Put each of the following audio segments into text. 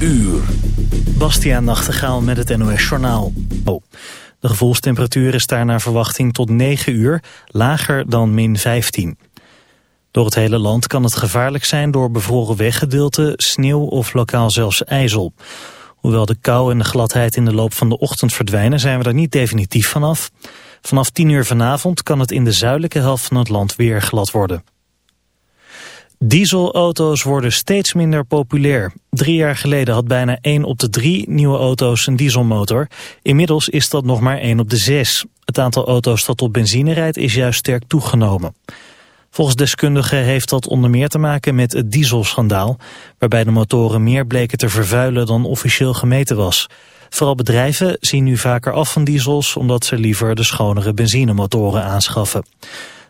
uur. Bastiaan Nachtegaal met het NOS Journaal. Oh. De gevoelstemperatuur is daar naar verwachting tot 9 uur, lager dan min 15. Door het hele land kan het gevaarlijk zijn door bevroren weggedeelten, sneeuw of lokaal zelfs ijzel. Hoewel de kou en de gladheid in de loop van de ochtend verdwijnen, zijn we er niet definitief vanaf. Vanaf 10 uur vanavond kan het in de zuidelijke helft van het land weer glad worden. Dieselauto's worden steeds minder populair. Drie jaar geleden had bijna 1 op de drie nieuwe auto's een dieselmotor. Inmiddels is dat nog maar 1 op de 6. Het aantal auto's dat op benzine rijdt is juist sterk toegenomen. Volgens deskundigen heeft dat onder meer te maken met het dieselschandaal... waarbij de motoren meer bleken te vervuilen dan officieel gemeten was. Vooral bedrijven zien nu vaker af van diesels... omdat ze liever de schonere benzinemotoren aanschaffen.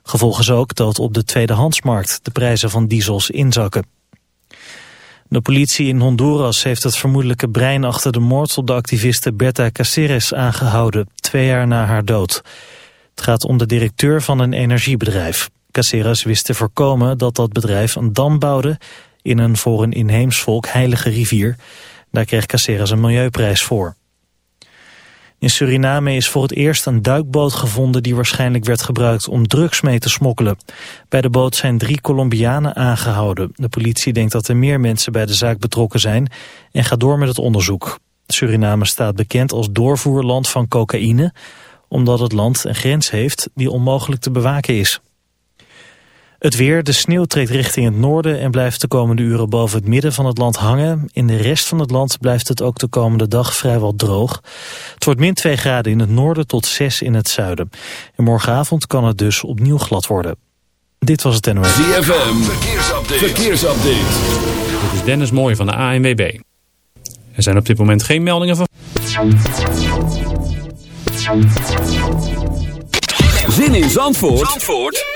Gevolg is ook dat op de tweedehandsmarkt de prijzen van diesels inzakken. De politie in Honduras heeft het vermoedelijke brein achter de moord op de activiste Berta Caceres aangehouden, twee jaar na haar dood. Het gaat om de directeur van een energiebedrijf. Caceres wist te voorkomen dat dat bedrijf een dam bouwde in een voor een inheems volk heilige rivier. Daar kreeg Caceres een milieuprijs voor. In Suriname is voor het eerst een duikboot gevonden die waarschijnlijk werd gebruikt om drugs mee te smokkelen. Bij de boot zijn drie Colombianen aangehouden. De politie denkt dat er meer mensen bij de zaak betrokken zijn en gaat door met het onderzoek. Suriname staat bekend als doorvoerland van cocaïne, omdat het land een grens heeft die onmogelijk te bewaken is. Het weer, de sneeuw trekt richting het noorden en blijft de komende uren boven het midden van het land hangen. In de rest van het land blijft het ook de komende dag vrijwel droog. Het wordt min 2 graden in het noorden tot 6 in het zuiden. En morgenavond kan het dus opnieuw glad worden. Dit was het NOS. ZFM, verkeersupdate. verkeersupdate. Dit is Dennis Mooij van de ANWB. Er zijn op dit moment geen meldingen van... Zin in Zandvoort? Zandvoort?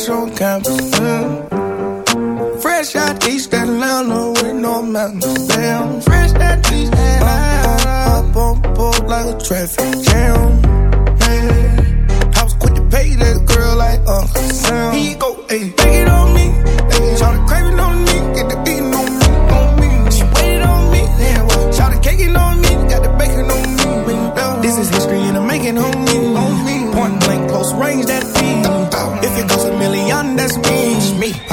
fresh on campus. Mm. Fresh out East Atlanta with no mountains. Fresh out East Atlanta. Up on board like a traffic jam. Hey. I was quick to pay that girl like Uncle Sam. He go, hey.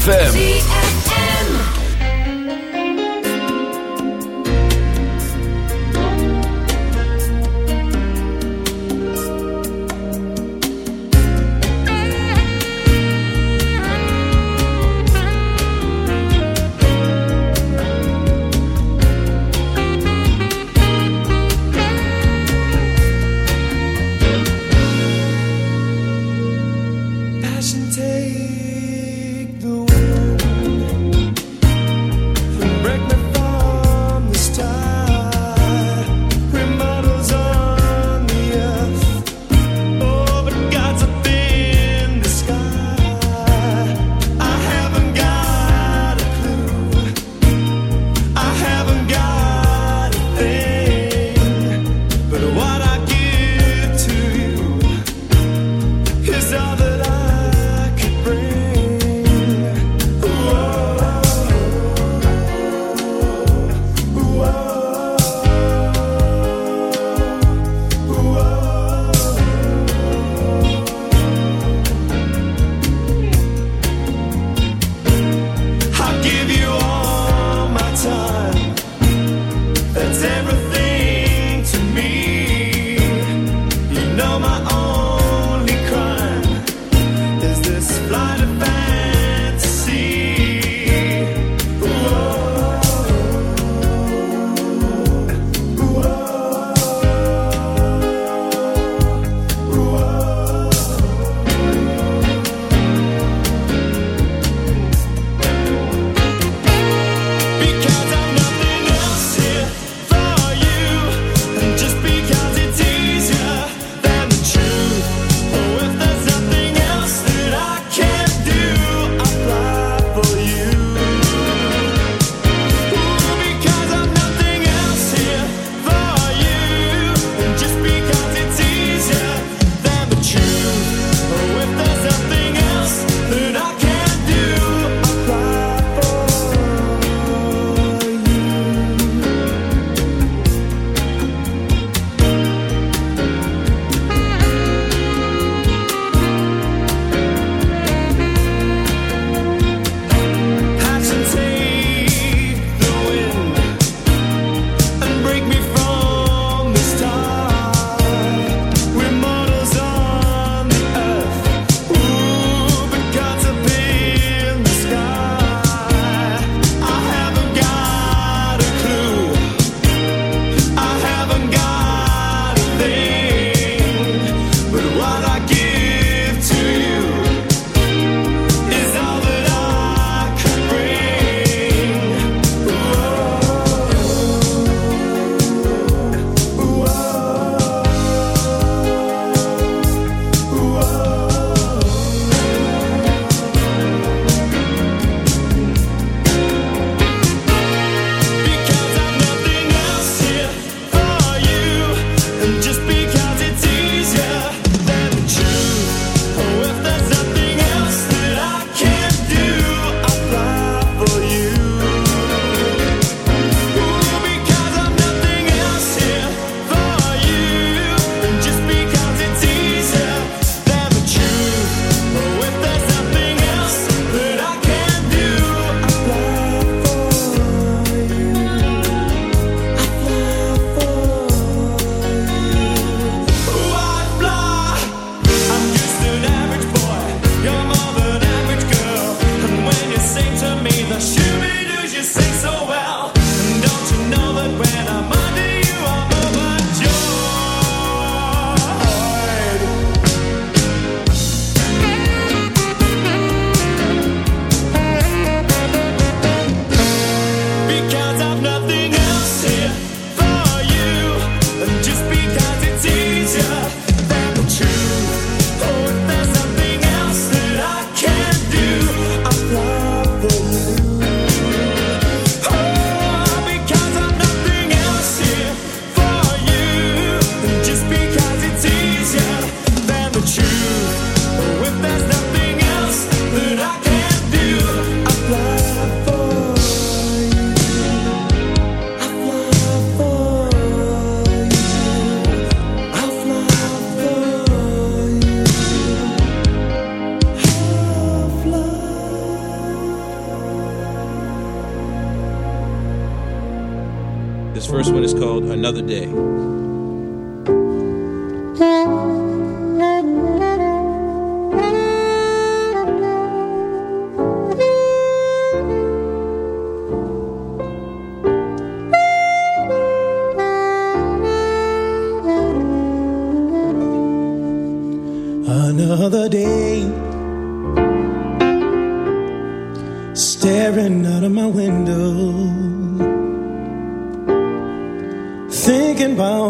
ZFM.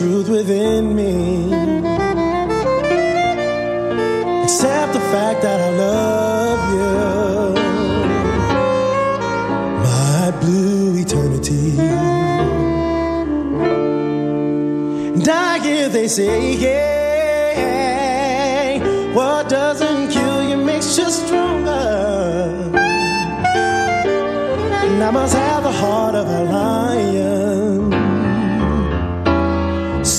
Truth within me. Accept the fact that I love you my blue eternity. And I hear they say, yeah, what doesn't kill you makes you stronger. And I must have the heart of a lion,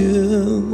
Without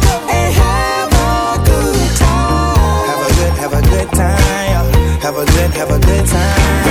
have a good time.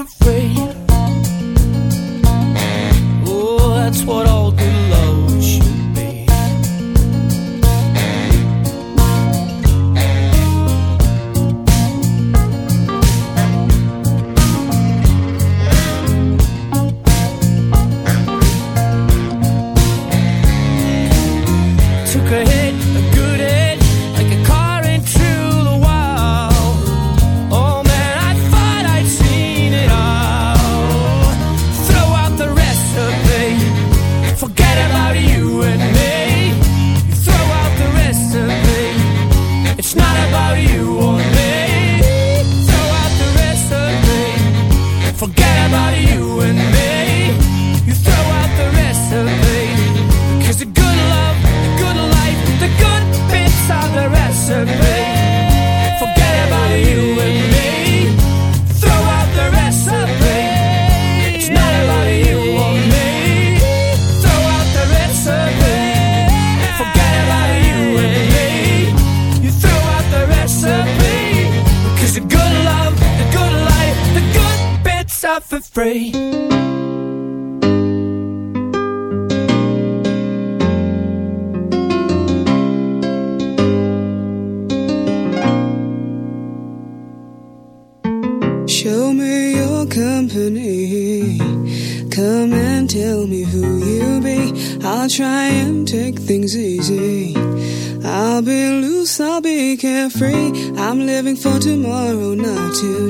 Afraid. free. Show me your company. Come and tell me who you be. I'll try and take things easy. I'll be loose, I'll be carefree. I'm living for tomorrow, not today.